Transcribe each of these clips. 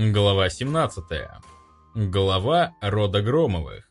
Глава 17. Глава рода Громовых.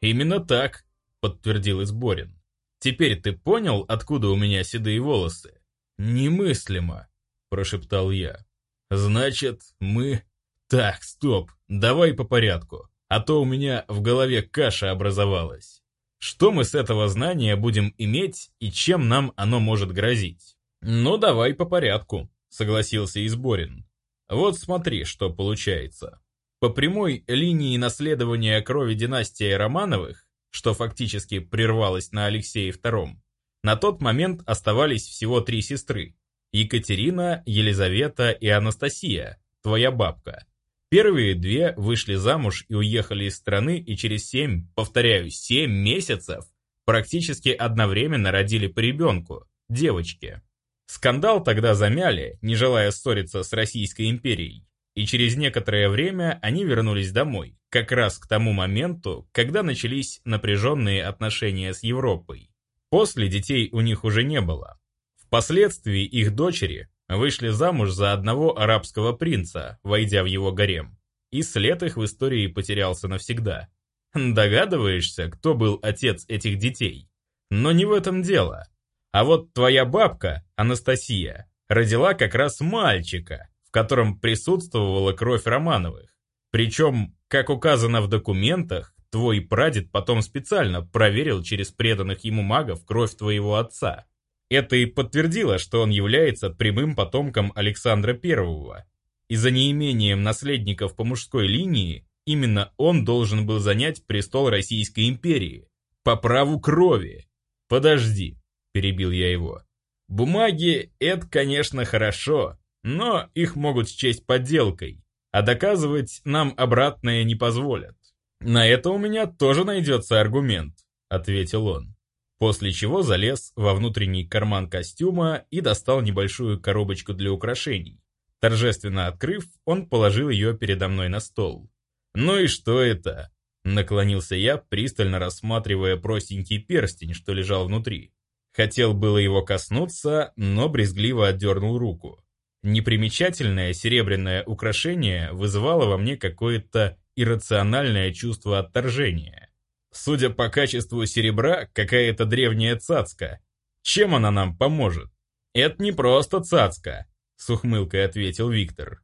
«Именно так», — подтвердил Изборин. «Теперь ты понял, откуда у меня седые волосы?» «Немыслимо», — прошептал я. «Значит, мы...» «Так, стоп, давай по порядку, а то у меня в голове каша образовалась. Что мы с этого знания будем иметь и чем нам оно может грозить?» «Ну, давай по порядку», — согласился Изборин. «Вот смотри, что получается. По прямой линии наследования крови династии Романовых, что фактически прервалось на Алексее II, на тот момент оставались всего три сестры – Екатерина, Елизавета и Анастасия, твоя бабка. Первые две вышли замуж и уехали из страны и через семь, повторяю, семь месяцев практически одновременно родили по ребенку, девочке. Скандал тогда замяли, не желая ссориться с Российской империей, и через некоторое время они вернулись домой, как раз к тому моменту, когда начались напряженные отношения с Европой. После детей у них уже не было. Впоследствии их дочери вышли замуж за одного арабского принца, войдя в его гарем, и след их в истории потерялся навсегда. Догадываешься, кто был отец этих детей? Но не в этом дело. А вот твоя бабка, Анастасия, родила как раз мальчика, в котором присутствовала кровь Романовых. Причем, как указано в документах, твой прадед потом специально проверил через преданных ему магов кровь твоего отца. Это и подтвердило, что он является прямым потомком Александра I. И за неимением наследников по мужской линии, именно он должен был занять престол Российской империи. По праву крови. Подожди, — перебил я его. «Бумаги — это, конечно, хорошо, но их могут счесть подделкой, а доказывать нам обратное не позволят. На это у меня тоже найдется аргумент», — ответил он. После чего залез во внутренний карман костюма и достал небольшую коробочку для украшений. Торжественно открыв, он положил ее передо мной на стол. «Ну и что это?» Наклонился я, пристально рассматривая простенький перстень, что лежал внутри. Хотел было его коснуться, но брезгливо отдернул руку. Непримечательное серебряное украшение вызывало во мне какое-то иррациональное чувство отторжения. Судя по качеству серебра, какая-то древняя цацка. Чем она нам поможет? Это не просто цацка, с ухмылкой ответил Виктор.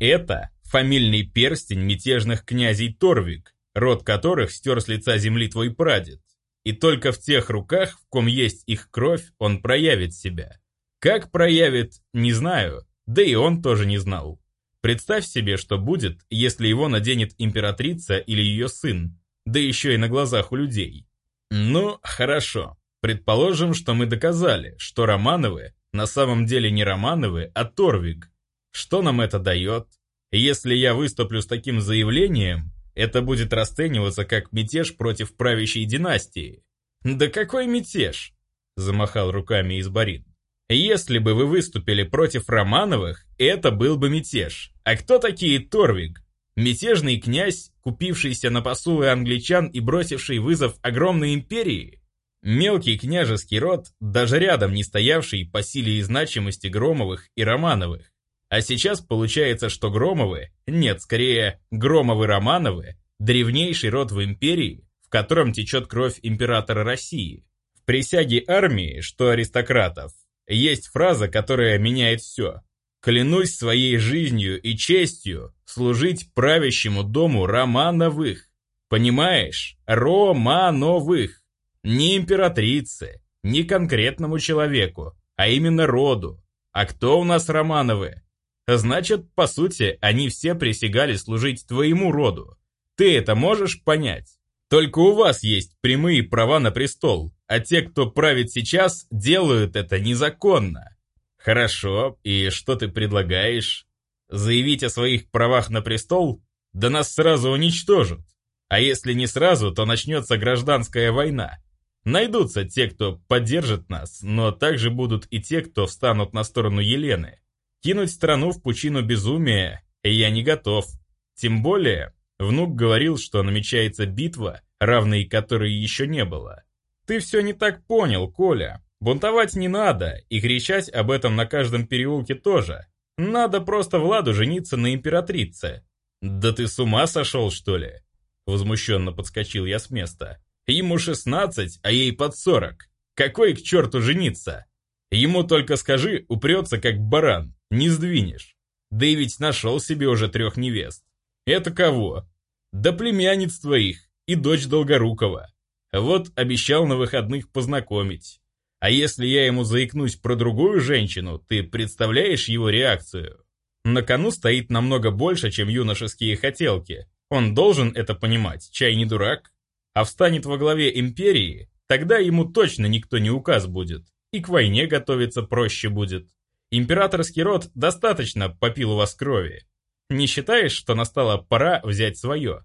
Это фамильный перстень мятежных князей Торвик, род которых стер с лица земли твой прадед. И только в тех руках, в ком есть их кровь, он проявит себя. Как проявит, не знаю, да и он тоже не знал. Представь себе, что будет, если его наденет императрица или ее сын, да еще и на глазах у людей. Ну, хорошо. Предположим, что мы доказали, что Романовы на самом деле не Романовы, а Торвиг. Что нам это дает? Если я выступлю с таким заявлением, это будет расцениваться как мятеж против правящей династии. «Да какой мятеж?» – замахал руками Изборин. «Если бы вы выступили против Романовых, это был бы мятеж. А кто такие Торвиг? Мятежный князь, купившийся на посулы англичан и бросивший вызов огромной империи? Мелкий княжеский род, даже рядом не стоявший по силе и значимости Громовых и Романовых. А сейчас получается, что Громовы, нет, скорее, Громовы-Романовы, древнейший род в империи, в котором течет кровь императора России. В присяге армии, что аристократов, есть фраза, которая меняет все. «Клянусь своей жизнью и честью служить правящему дому Романовых». Понимаешь? Романовых. Не императрице, не конкретному человеку, а именно роду. А кто у нас Романовы? Значит, по сути, они все присягали служить твоему роду. Ты это можешь понять? Только у вас есть прямые права на престол, а те, кто правит сейчас, делают это незаконно. Хорошо, и что ты предлагаешь? Заявить о своих правах на престол? Да нас сразу уничтожат. А если не сразу, то начнется гражданская война. Найдутся те, кто поддержит нас, но также будут и те, кто встанут на сторону Елены. Кинуть страну в пучину безумия я не готов. Тем более, внук говорил, что намечается битва, равной которой еще не было. Ты все не так понял, Коля. Бунтовать не надо, и кричать об этом на каждом переулке тоже. Надо просто Владу жениться на императрице. Да ты с ума сошел, что ли? Возмущенно подскочил я с места. Ему 16, а ей под 40. Какой к черту жениться? Ему только скажи, упрется как баран, не сдвинешь. Да и ведь нашел себе уже трех невест. Это кого? Да племянниц твоих и дочь Долгорукова. Вот обещал на выходных познакомить. А если я ему заикнусь про другую женщину, ты представляешь его реакцию? На кону стоит намного больше, чем юношеские хотелки. Он должен это понимать, чай не дурак. А встанет во главе империи, тогда ему точно никто не указ будет. И к войне готовиться проще будет. Императорский род достаточно попил у вас крови. Не считаешь, что настала пора взять свое?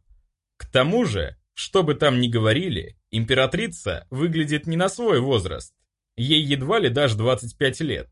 К тому же, что бы там ни говорили, императрица выглядит не на свой возраст. Ей едва ли даже 25 лет.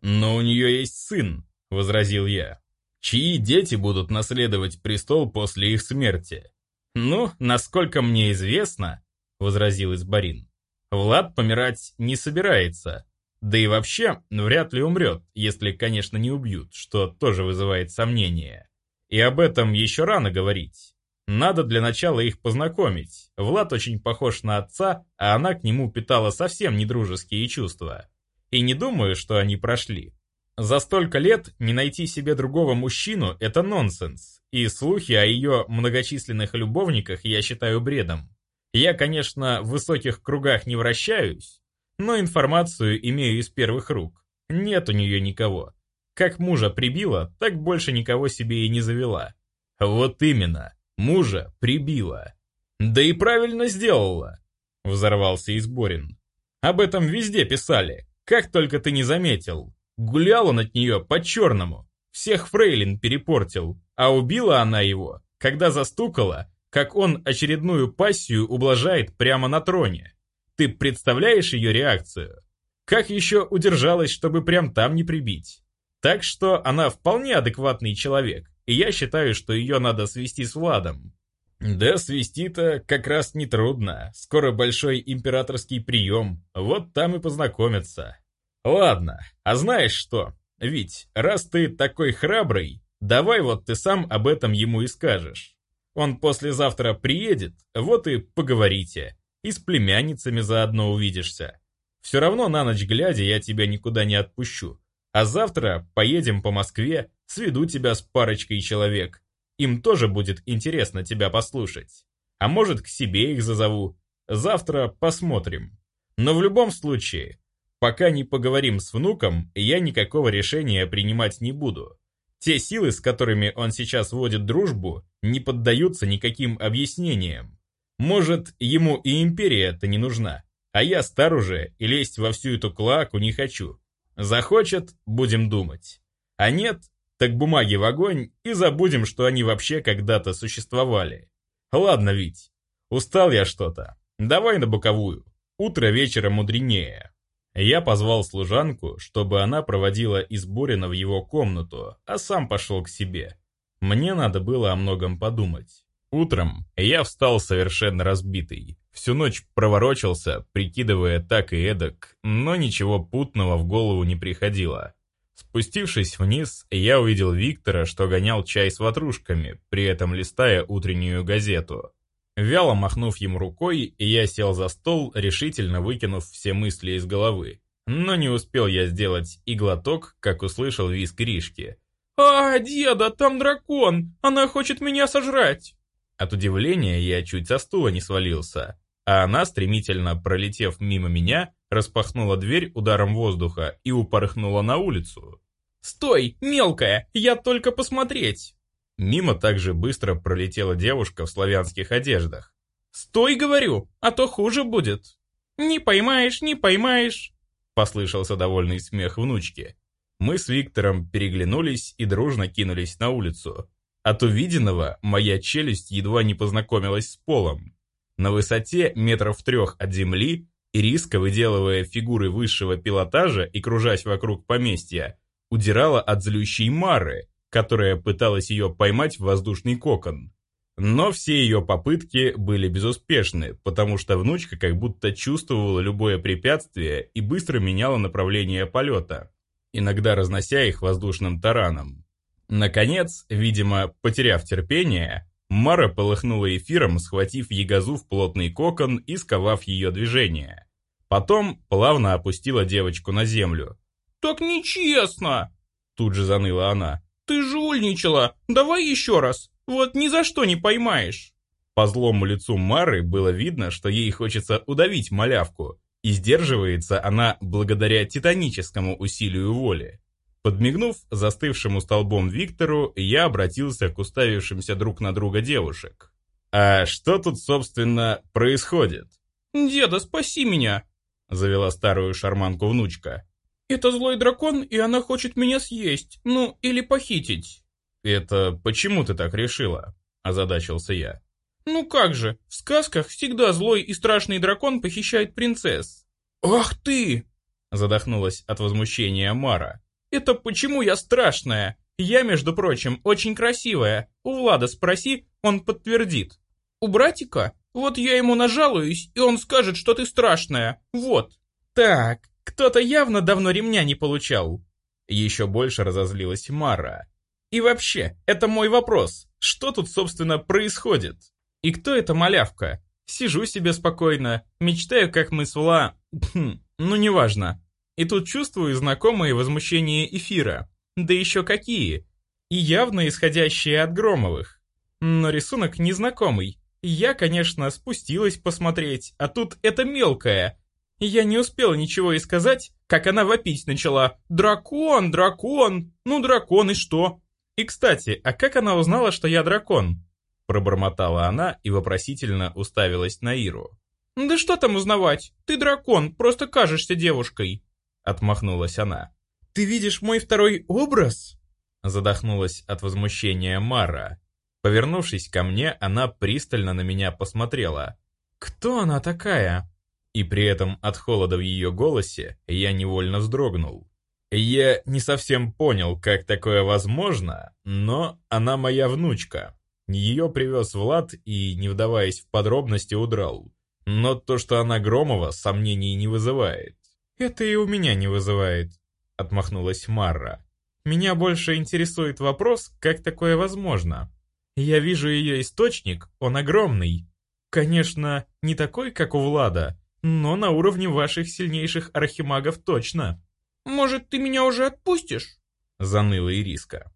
Но у нее есть сын, возразил я. Чьи дети будут наследовать престол после их смерти? Ну, насколько мне известно, возразил Избарин, Влад помирать не собирается. Да и вообще, вряд ли умрет, если, конечно, не убьют, что тоже вызывает сомнения. И об этом еще рано говорить. Надо для начала их познакомить. Влад очень похож на отца, а она к нему питала совсем недружеские чувства. И не думаю, что они прошли. За столько лет не найти себе другого мужчину – это нонсенс. И слухи о ее многочисленных любовниках я считаю бредом. Я, конечно, в высоких кругах не вращаюсь, но информацию имею из первых рук. Нет у нее никого. Как мужа прибила, так больше никого себе и не завела. Вот именно. Мужа прибила. Да и правильно сделала, взорвался Изборин. Об этом везде писали, как только ты не заметил. Гулял он от нее по-черному, всех фрейлин перепортил, а убила она его, когда застукала, как он очередную пассию ублажает прямо на троне. Ты представляешь ее реакцию? Как еще удержалась, чтобы прям там не прибить? Так что она вполне адекватный человек, и я считаю, что ее надо свести с Владом. Да, свести-то как раз нетрудно. Скоро большой императорский прием, вот там и познакомятся. Ладно, а знаешь что? Ведь, раз ты такой храбрый, давай вот ты сам об этом ему и скажешь. Он послезавтра приедет, вот и поговорите. И с племянницами заодно увидишься. Все равно на ночь глядя я тебя никуда не отпущу. А завтра поедем по Москве, сведу тебя с парочкой человек. Им тоже будет интересно тебя послушать. А может, к себе их зазову. Завтра посмотрим. Но в любом случае, пока не поговорим с внуком, я никакого решения принимать не буду. Те силы, с которыми он сейчас водит дружбу, не поддаются никаким объяснениям. Может, ему и империя-то не нужна, а я стар уже и лезть во всю эту клаку не хочу. Захочет – будем думать. А нет, так бумаги в огонь и забудем, что они вообще когда-то существовали. Ладно, Вить, устал я что-то. Давай на боковую. Утро вечера мудренее. Я позвал служанку, чтобы она проводила Изборина в его комнату, а сам пошел к себе. Мне надо было о многом подумать. Утром я встал совершенно разбитый. Всю ночь проворочился, прикидывая так и эдак, но ничего путного в голову не приходило. Спустившись вниз, я увидел Виктора, что гонял чай с ватрушками, при этом листая утреннюю газету. Вяло махнув ему рукой, я сел за стол, решительно выкинув все мысли из головы. Но не успел я сделать и глоток, как услышал визг Ришки. «А, деда, там дракон! Она хочет меня сожрать!» От удивления я чуть со стула не свалился, а она, стремительно пролетев мимо меня, распахнула дверь ударом воздуха и упорхнула на улицу. «Стой, мелкая, я только посмотреть!» Мимо также быстро пролетела девушка в славянских одеждах. «Стой, говорю, а то хуже будет!» «Не поймаешь, не поймаешь!» Послышался довольный смех внучки. Мы с Виктором переглянулись и дружно кинулись на улицу. От увиденного моя челюсть едва не познакомилась с полом. На высоте метров трех от земли Ириска, выделывая фигуры высшего пилотажа и кружась вокруг поместья, удирала от злющей Мары, которая пыталась ее поймать в воздушный кокон. Но все ее попытки были безуспешны, потому что внучка как будто чувствовала любое препятствие и быстро меняла направление полета. иногда разнося их воздушным тараном. Наконец, видимо, потеряв терпение, Мара полыхнула эфиром, схватив Ягозу в плотный кокон и сковав ее движение. Потом плавно опустила девочку на землю. «Так нечестно!» Тут же заныла она. «Ты жульничала! Давай еще раз! Вот ни за что не поймаешь!» По злому лицу Мары было видно, что ей хочется удавить малявку, и сдерживается она благодаря титаническому усилию воли. Подмигнув застывшему столбом Виктору, я обратился к уставившимся друг на друга девушек. «А что тут, собственно, происходит?» «Деда, спаси меня!» — завела старую шарманку внучка. «Это злой дракон, и она хочет меня съесть, ну, или похитить». «Это почему ты так решила?» — озадачился я. «Ну как же, в сказках всегда злой и страшный дракон похищает принцесс». «Ах ты!» — задохнулась от возмущения Мара. «Это почему я страшная? Я, между прочим, очень красивая. У Влада спроси, он подтвердит. У братика? Вот я ему нажалуюсь, и он скажет, что ты страшная. Вот. Так, кто-то явно давно ремня не получал». Еще больше разозлилась Мара. «И вообще, это мой вопрос. Что тут, собственно, происходит?» И кто эта малявка? Сижу себе спокойно, мечтаю, как мы с Ула... ну, неважно. И тут чувствую знакомые возмущения эфира. Да еще какие. И явно исходящие от Громовых. Но рисунок незнакомый. Я, конечно, спустилась посмотреть, а тут это мелкая. Я не успела ничего и сказать, как она вопить начала. «Дракон, дракон! Ну, дракон и что?» И, кстати, а как она узнала, что я дракон? Пробормотала она и вопросительно уставилась на Иру. «Да что там узнавать? Ты дракон, просто кажешься девушкой!» Отмахнулась она. «Ты видишь мой второй образ?» Задохнулась от возмущения Мара. Повернувшись ко мне, она пристально на меня посмотрела. «Кто она такая?» И при этом от холода в ее голосе я невольно вздрогнул. Я не совсем понял, как такое возможно, но она моя внучка. Ее привез Влад и, не вдаваясь в подробности, удрал. Но то, что она Громова, сомнений не вызывает. «Это и у меня не вызывает», — отмахнулась Марра. «Меня больше интересует вопрос, как такое возможно. Я вижу ее источник, он огромный. Конечно, не такой, как у Влада, но на уровне ваших сильнейших архимагов точно». «Может, ты меня уже отпустишь?» — заныла Ириска.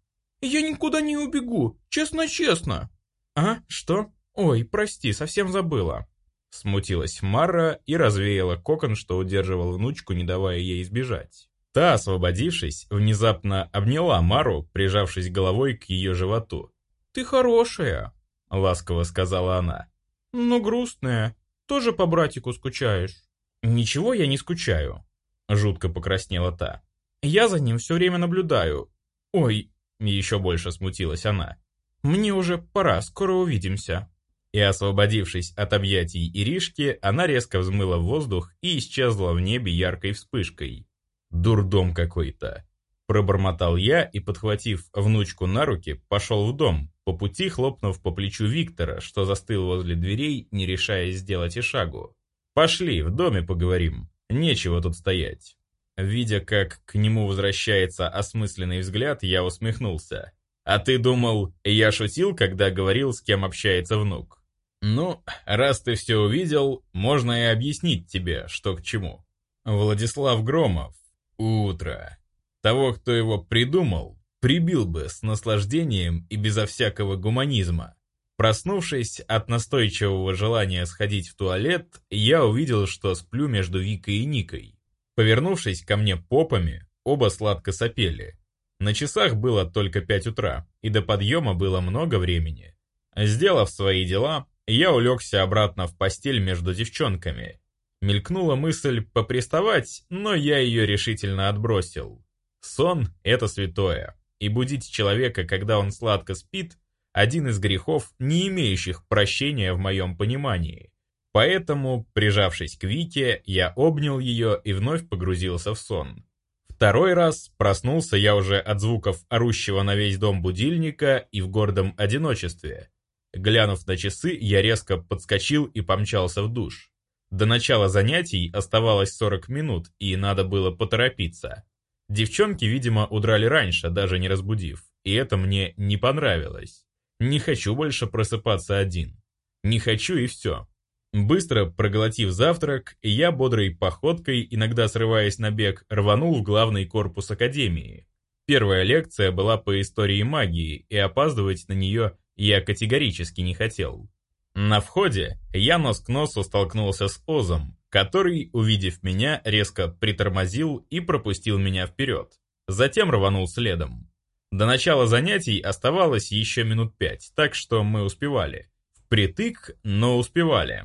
Я никуда не убегу, честно-честно. А, что? Ой, прости, совсем забыла. Смутилась Мара и развеяла кокон, что удерживал внучку, не давая ей избежать. Та, освободившись, внезапно обняла Мару, прижавшись головой к ее животу. «Ты хорошая», — ласково сказала она. «Но грустная. Тоже по братику скучаешь?» «Ничего я не скучаю», — жутко покраснела та. «Я за ним все время наблюдаю. Ой, еще больше смутилась она. «Мне уже пора, скоро увидимся». И освободившись от объятий Иришки, она резко взмыла в воздух и исчезла в небе яркой вспышкой. «Дурдом какой-то!» Пробормотал я и, подхватив внучку на руки, пошел в дом, по пути хлопнув по плечу Виктора, что застыл возле дверей, не решаясь сделать и шагу. «Пошли, в доме поговорим. Нечего тут стоять». Видя, как к нему возвращается осмысленный взгляд, я усмехнулся. «А ты думал, я шутил, когда говорил, с кем общается внук?» «Ну, раз ты все увидел, можно и объяснить тебе, что к чему. Владислав Громов. Утро. Того, кто его придумал, прибил бы с наслаждением и безо всякого гуманизма. Проснувшись от настойчивого желания сходить в туалет, я увидел, что сплю между Викой и Никой. Повернувшись ко мне попами, оба сладко сопели. На часах было только пять утра, и до подъема было много времени. Сделав свои дела, я улегся обратно в постель между девчонками. Мелькнула мысль поприставать, но я ее решительно отбросил. Сон — это святое, и будить человека, когда он сладко спит, один из грехов, не имеющих прощения в моем понимании. Поэтому, прижавшись к Вике, я обнял ее и вновь погрузился в сон. Второй раз проснулся я уже от звуков орущего на весь дом будильника и в гордом одиночестве. Глянув на часы, я резко подскочил и помчался в душ. До начала занятий оставалось 40 минут, и надо было поторопиться. Девчонки, видимо, удрали раньше, даже не разбудив, и это мне не понравилось. Не хочу больше просыпаться один. Не хочу и все. Быстро проглотив завтрак, я бодрой походкой, иногда срываясь на бег, рванул в главный корпус Академии. Первая лекция была по истории магии, и опаздывать на нее я категорически не хотел. На входе я нос к носу столкнулся с Озом, который, увидев меня, резко притормозил и пропустил меня вперед. Затем рванул следом. До начала занятий оставалось еще минут пять, так что мы успевали. Впритык, но успевали.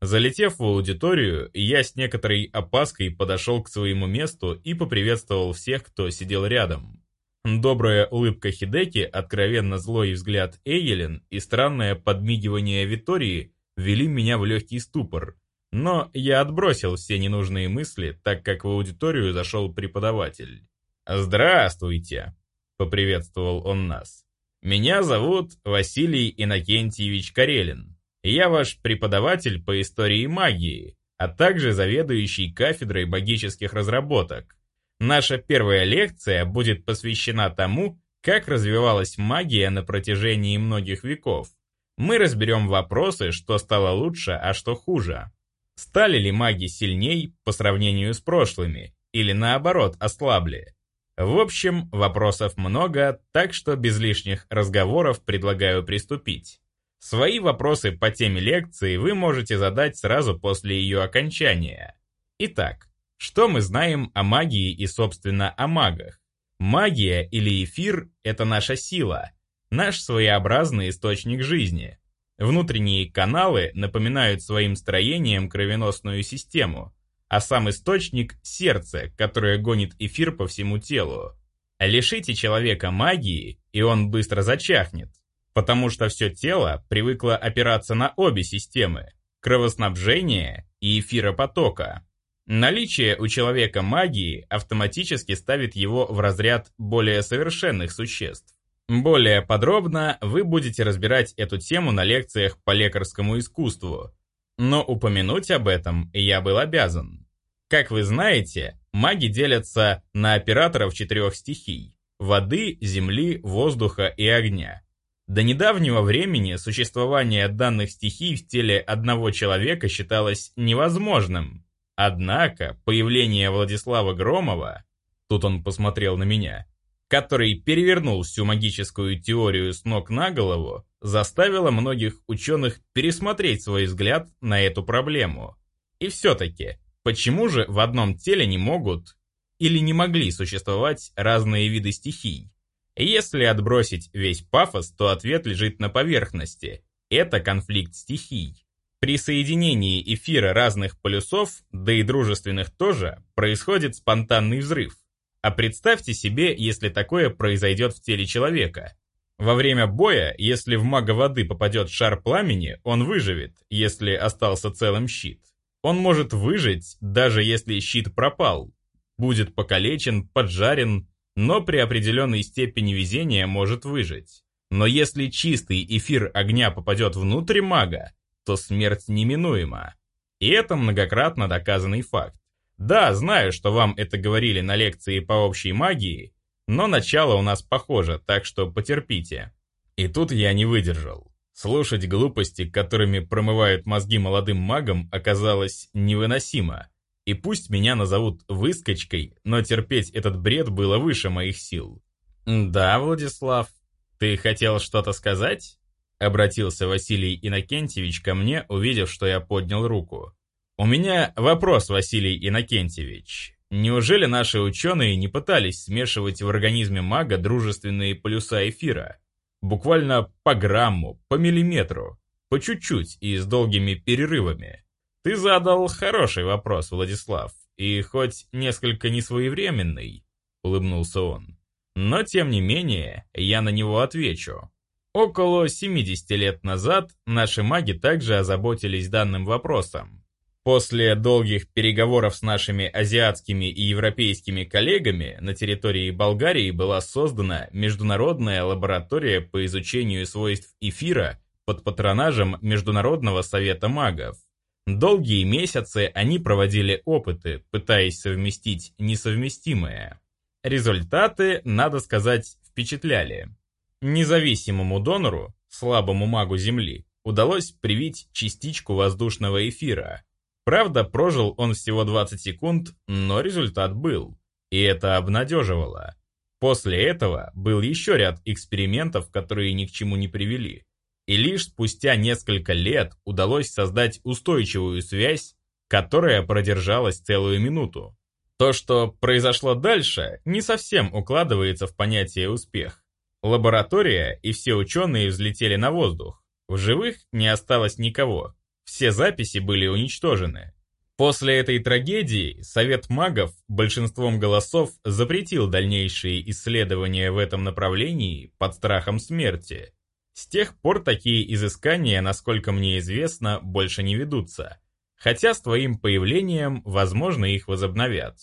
Залетев в аудиторию, я с некоторой опаской подошел к своему месту и поприветствовал всех, кто сидел рядом. Добрая улыбка Хидеки, откровенно злой взгляд Эйелин и странное подмигивание Витории ввели меня в легкий ступор. Но я отбросил все ненужные мысли, так как в аудиторию зашел преподаватель. «Здравствуйте!» — поприветствовал он нас. «Меня зовут Василий Иннокентьевич Карелин. Я ваш преподаватель по истории магии, а также заведующий кафедрой магических разработок. Наша первая лекция будет посвящена тому, как развивалась магия на протяжении многих веков. Мы разберем вопросы, что стало лучше, а что хуже. Стали ли маги сильней по сравнению с прошлыми, или наоборот ослабли? В общем, вопросов много, так что без лишних разговоров предлагаю приступить. Свои вопросы по теме лекции вы можете задать сразу после ее окончания. Итак, что мы знаем о магии и, собственно, о магах? Магия или эфир – это наша сила, наш своеобразный источник жизни. Внутренние каналы напоминают своим строением кровеносную систему, а сам источник – сердце, которое гонит эфир по всему телу. Лишите человека магии, и он быстро зачахнет, потому что все тело привыкло опираться на обе системы – кровоснабжение и эфиропотока. Наличие у человека магии автоматически ставит его в разряд более совершенных существ. Более подробно вы будете разбирать эту тему на лекциях по лекарскому искусству, но упомянуть об этом я был обязан. Как вы знаете, маги делятся на операторов четырех стихий – воды, земли, воздуха и огня. До недавнего времени существование данных стихий в теле одного человека считалось невозможным – Однако появление Владислава Громова, тут он посмотрел на меня, который перевернул всю магическую теорию с ног на голову, заставило многих ученых пересмотреть свой взгляд на эту проблему. И все-таки, почему же в одном теле не могут или не могли существовать разные виды стихий? Если отбросить весь пафос, то ответ лежит на поверхности. Это конфликт стихий. При соединении эфира разных полюсов, да и дружественных тоже, происходит спонтанный взрыв. А представьте себе, если такое произойдет в теле человека. Во время боя, если в мага воды попадет шар пламени, он выживет, если остался целым щит. Он может выжить, даже если щит пропал. Будет покалечен, поджарен, но при определенной степени везения может выжить. Но если чистый эфир огня попадет внутрь мага, то смерть неминуема. И это многократно доказанный факт. Да, знаю, что вам это говорили на лекции по общей магии, но начало у нас похоже, так что потерпите. И тут я не выдержал. Слушать глупости, которыми промывают мозги молодым магам, оказалось невыносимо. И пусть меня назовут выскочкой, но терпеть этот бред было выше моих сил. «Да, Владислав, ты хотел что-то сказать?» Обратился Василий Иннокентьевич ко мне, увидев, что я поднял руку. «У меня вопрос, Василий Иннокентьевич. Неужели наши ученые не пытались смешивать в организме мага дружественные полюса эфира? Буквально по грамму, по миллиметру, по чуть-чуть и с долгими перерывами. Ты задал хороший вопрос, Владислав, и хоть несколько несвоевременный, улыбнулся он. Но тем не менее, я на него отвечу. Около 70 лет назад наши маги также озаботились данным вопросом. После долгих переговоров с нашими азиатскими и европейскими коллегами на территории Болгарии была создана международная лаборатория по изучению свойств эфира под патронажем Международного совета магов. Долгие месяцы они проводили опыты, пытаясь совместить несовместимое. Результаты, надо сказать, впечатляли. Независимому донору, слабому магу Земли, удалось привить частичку воздушного эфира. Правда, прожил он всего 20 секунд, но результат был. И это обнадеживало. После этого был еще ряд экспериментов, которые ни к чему не привели. И лишь спустя несколько лет удалось создать устойчивую связь, которая продержалась целую минуту. То, что произошло дальше, не совсем укладывается в понятие «успех». Лаборатория и все ученые взлетели на воздух. В живых не осталось никого. Все записи были уничтожены. После этой трагедии Совет магов большинством голосов запретил дальнейшие исследования в этом направлении под страхом смерти. С тех пор такие изыскания, насколько мне известно, больше не ведутся. Хотя с твоим появлением, возможно, их возобновят.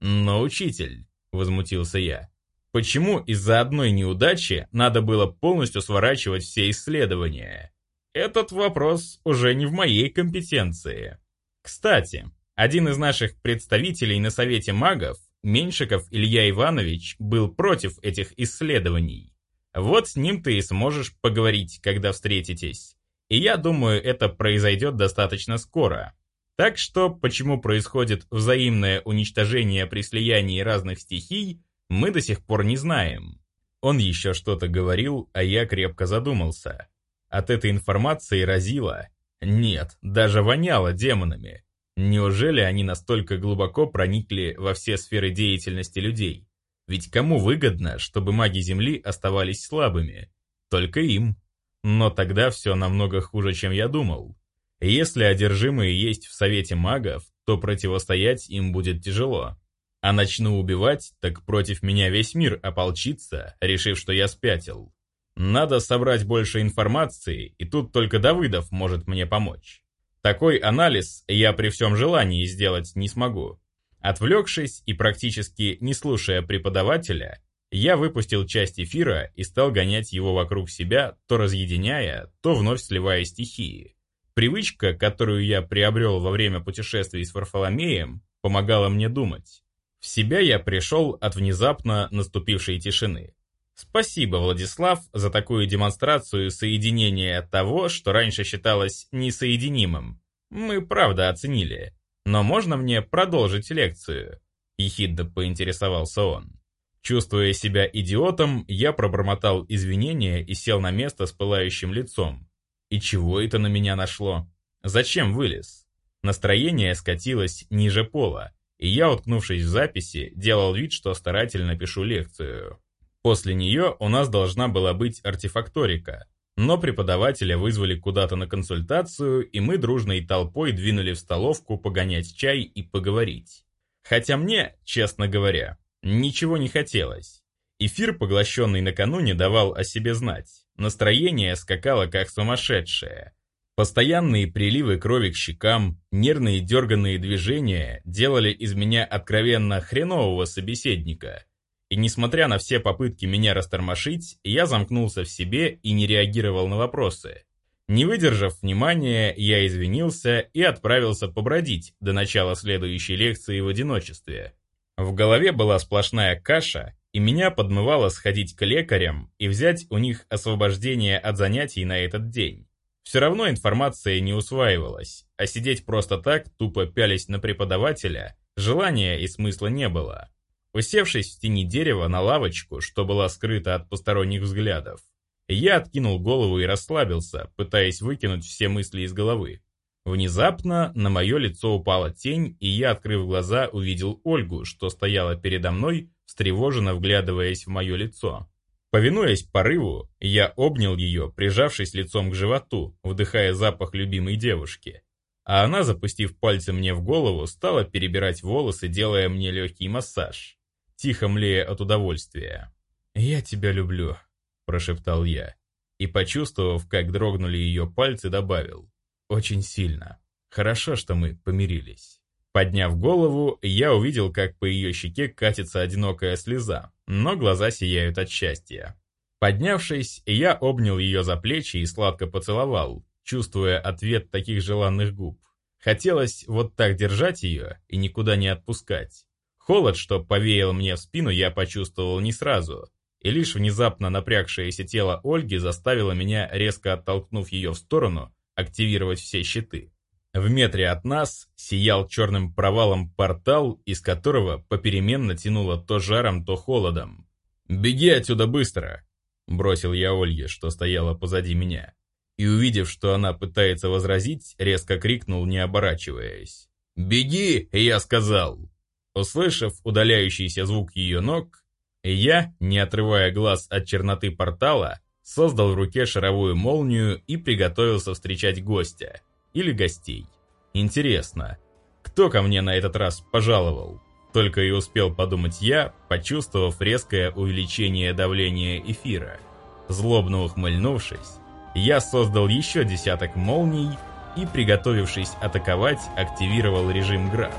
Но, учитель, возмутился я, почему из-за одной неудачи надо было полностью сворачивать все исследования? Этот вопрос уже не в моей компетенции. Кстати, один из наших представителей на Совете магов, Меньшиков Илья Иванович, был против этих исследований. Вот с ним ты и сможешь поговорить, когда встретитесь. И я думаю, это произойдет достаточно скоро. Так что, почему происходит взаимное уничтожение при слиянии разных стихий, мы до сих пор не знаем. Он еще что-то говорил, а я крепко задумался. От этой информации разило, нет, даже воняло демонами. Неужели они настолько глубоко проникли во все сферы деятельности людей? Ведь кому выгодно, чтобы маги Земли оставались слабыми? Только им. Но тогда все намного хуже, чем я думал. Если одержимые есть в Совете магов, то противостоять им будет тяжело. А начну убивать, так против меня весь мир ополчится, решив, что я спятил. Надо собрать больше информации, и тут только Давыдов может мне помочь. Такой анализ я при всем желании сделать не смогу. Отвлекшись и практически не слушая преподавателя, я выпустил часть эфира и стал гонять его вокруг себя, то разъединяя, то вновь сливая стихии. Привычка, которую я приобрел во время путешествий с Варфоломеем, помогала мне думать. В себя я пришел от внезапно наступившей тишины. Спасибо, Владислав, за такую демонстрацию соединения того, что раньше считалось несоединимым. Мы правда оценили. Но можно мне продолжить лекцию? Ехидно поинтересовался он. Чувствуя себя идиотом, я пробормотал извинения и сел на место с пылающим лицом. И чего это на меня нашло? Зачем вылез? Настроение скатилось ниже пола, и я, уткнувшись в записи, делал вид, что старательно пишу лекцию. После нее у нас должна была быть артефакторика, но преподавателя вызвали куда-то на консультацию, и мы дружной толпой двинули в столовку погонять чай и поговорить. Хотя мне, честно говоря, ничего не хотелось. Эфир, поглощенный накануне, давал о себе знать. Настроение скакало как сумасшедшее. Постоянные приливы крови к щекам, нервные дерганные движения делали из меня откровенно хренового собеседника – и несмотря на все попытки меня растормошить, я замкнулся в себе и не реагировал на вопросы. Не выдержав внимания, я извинился и отправился побродить до начала следующей лекции в одиночестве. В голове была сплошная каша, и меня подмывало сходить к лекарям и взять у них освобождение от занятий на этот день. Все равно информация не усваивалась, а сидеть просто так, тупо пялись на преподавателя, желания и смысла не было. Усевшись в тени дерева на лавочку, что была скрыта от посторонних взглядов, я откинул голову и расслабился, пытаясь выкинуть все мысли из головы. Внезапно на мое лицо упала тень, и я, открыв глаза, увидел Ольгу, что стояла передо мной, встревоженно вглядываясь в мое лицо. Повинуясь порыву, я обнял ее, прижавшись лицом к животу, вдыхая запах любимой девушки. А она, запустив пальцы мне в голову, стала перебирать волосы, делая мне легкий массаж тихо млея от удовольствия. «Я тебя люблю», — прошептал я, и, почувствовав, как дрогнули ее пальцы, добавил. «Очень сильно. Хорошо, что мы помирились». Подняв голову, я увидел, как по ее щеке катится одинокая слеза, но глаза сияют от счастья. Поднявшись, я обнял ее за плечи и сладко поцеловал, чувствуя ответ таких желанных губ. Хотелось вот так держать ее и никуда не отпускать. Холод, что повеял мне в спину, я почувствовал не сразу, и лишь внезапно напрягшееся тело Ольги заставило меня, резко оттолкнув ее в сторону, активировать все щиты. В метре от нас сиял черным провалом портал, из которого попеременно тянуло то жаром, то холодом. «Беги отсюда быстро!» – бросил я Ольге, что стояла позади меня. И увидев, что она пытается возразить, резко крикнул, не оборачиваясь. «Беги!» – я сказал. Услышав удаляющийся звук ее ног, я, не отрывая глаз от черноты портала, создал в руке шаровую молнию и приготовился встречать гостя – или гостей. Интересно, кто ко мне на этот раз пожаловал? Только и успел подумать я, почувствовав резкое увеличение давления эфира. Злобно ухмыльнувшись, я создал еще десяток молний и, приготовившись атаковать, активировал режим «Град».